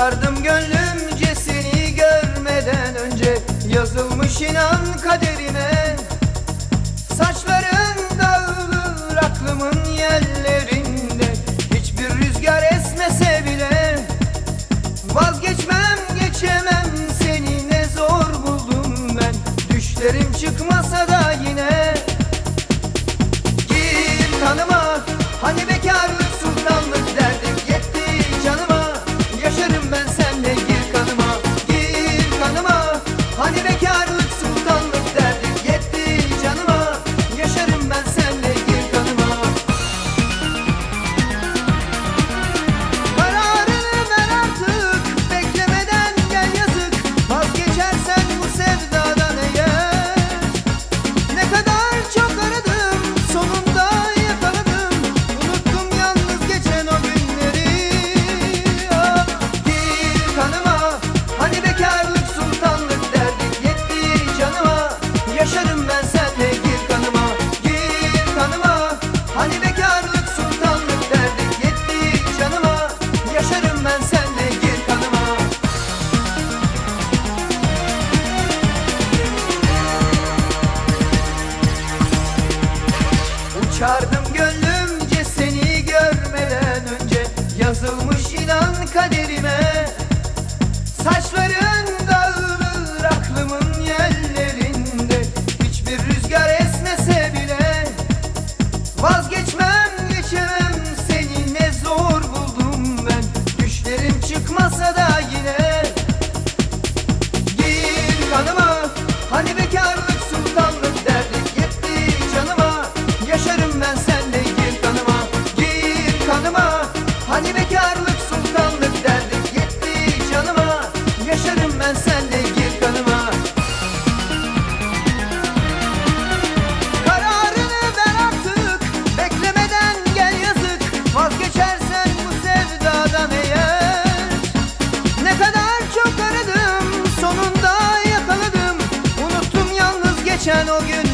Sardım gönlümce seni görmeden önce. Yazılmış inan kaderime Saçların dağılır aklımın yerlerinde. Hiçbir rüzgar esmese bile Vazgeçmem geçemem seni. Ne zor buldum ben Düşlerim çıkmasa da yine Yaşardım gönlümce seni görmeden önce. Yazılmış inan kaderim. geçen o gün